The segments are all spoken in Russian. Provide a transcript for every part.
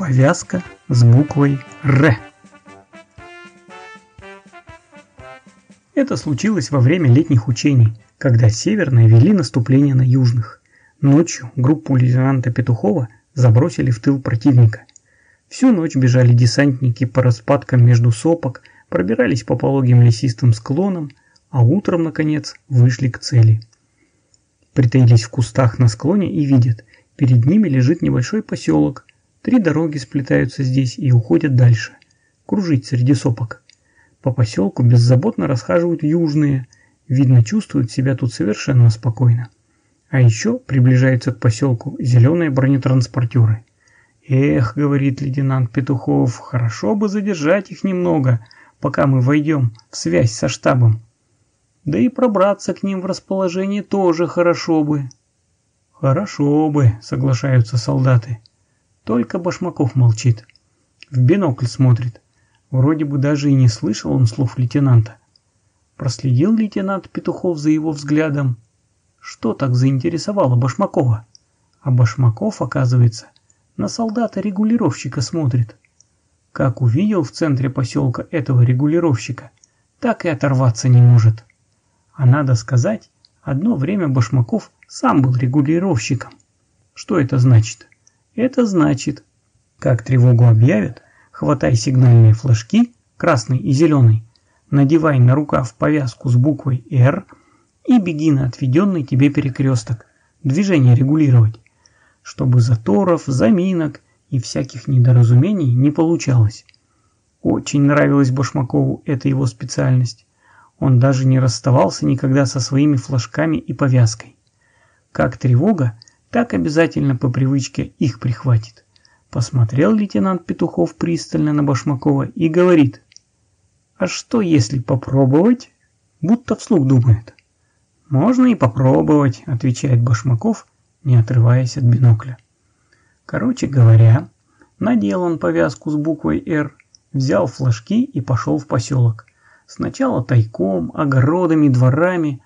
Повязка с буквой «Р». Это случилось во время летних учений, когда северные вели наступление на южных. Ночью группу лейтенанта Петухова забросили в тыл противника. Всю ночь бежали десантники по распадкам между сопок, пробирались по пологим лесистым склонам, а утром, наконец, вышли к цели. Притаились в кустах на склоне и видят, перед ними лежит небольшой поселок. Три дороги сплетаются здесь и уходят дальше. Кружить среди сопок. По поселку беззаботно расхаживают южные, видно чувствуют себя тут совершенно спокойно. А еще приближаются к поселку зеленые бронетранспортеры. «Эх, — говорит лейтенант Петухов, — хорошо бы задержать их немного, пока мы войдем в связь со штабом. Да и пробраться к ним в расположение тоже хорошо бы». «Хорошо бы», — соглашаются солдаты. Только Башмаков молчит. В бинокль смотрит. Вроде бы даже и не слышал он слов лейтенанта. Проследил лейтенант Петухов за его взглядом. Что так заинтересовало Башмакова? А Башмаков, оказывается, на солдата-регулировщика смотрит. Как увидел в центре поселка этого регулировщика, так и оторваться не может. А надо сказать, одно время Башмаков сам был регулировщиком. Что это значит? Это значит, как тревогу объявят, хватай сигнальные флажки, красный и зеленый, надевай на рукав повязку с буквой «Р» и беги на отведенный тебе перекресток, движение регулировать, чтобы заторов, заминок и всяких недоразумений не получалось. Очень нравилась Башмакову эта его специальность. Он даже не расставался никогда со своими флажками и повязкой. Как тревога, так обязательно по привычке их прихватит. Посмотрел лейтенант Петухов пристально на Башмакова и говорит. А что если попробовать? Будто вслух думает. Можно и попробовать, отвечает Башмаков, не отрываясь от бинокля. Короче говоря, надел он повязку с буквой «Р», взял флажки и пошел в поселок. Сначала тайком, огородами, дворами,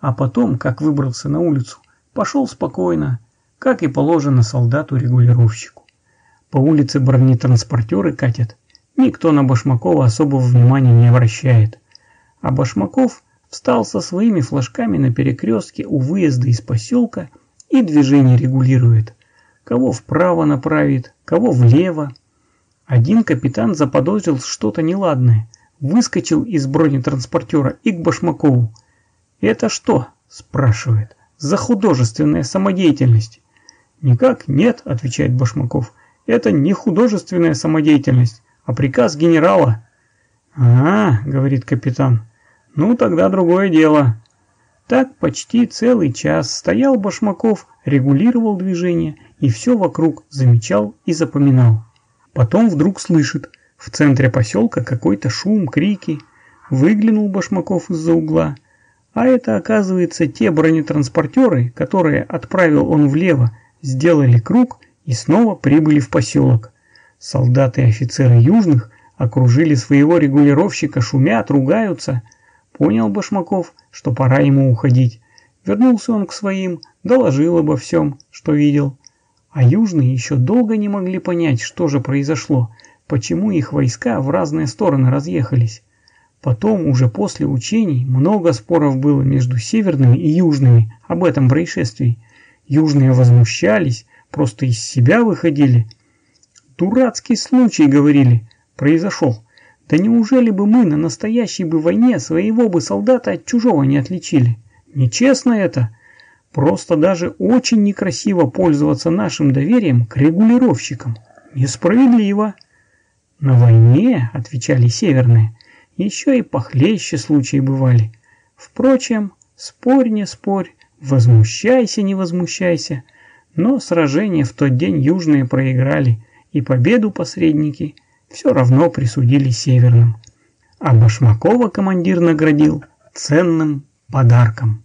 а потом, как выбрался на улицу, пошел спокойно, как и положено солдату-регулировщику. По улице бронетранспортеры катят, никто на Башмакова особого внимания не обращает. А Башмаков встал со своими флажками на перекрестке у выезда из поселка и движение регулирует. Кого вправо направит, кого влево. Один капитан заподозрил что-то неладное, выскочил из бронетранспортера и к Башмакову. «Это что?» – спрашивает за художественная самодеятельность. Никак нет, отвечает Башмаков. Это не художественная самодеятельность, а приказ генерала. А, говорит капитан. Ну тогда другое дело. Так почти целый час стоял Башмаков, регулировал движение и все вокруг замечал и запоминал. Потом вдруг слышит, в центре поселка какой-то шум, крики. Выглянул Башмаков из-за угла – а это, оказывается, те бронетранспортеры, которые отправил он влево, сделали круг и снова прибыли в поселок. Солдаты и офицеры южных окружили своего регулировщика, шумят, ругаются. Понял Башмаков, что пора ему уходить. Вернулся он к своим, доложил обо всем, что видел. А южные еще долго не могли понять, что же произошло, почему их войска в разные стороны разъехались. Потом, уже после учений, много споров было между северными и южными об этом происшествии. Южные возмущались, просто из себя выходили. «Дурацкий случай», — говорили, — «произошел. Да неужели бы мы на настоящей бы войне своего бы солдата от чужого не отличили? Нечестно это. Просто даже очень некрасиво пользоваться нашим доверием к регулировщикам. Несправедливо». «На войне», — отвечали северные, — еще и похлеще случаи бывали. Впрочем, спорь не спорь, возмущайся не возмущайся, но сражение в тот день южные проиграли, и победу посредники все равно присудили северным. А Башмакова командир наградил ценным подарком.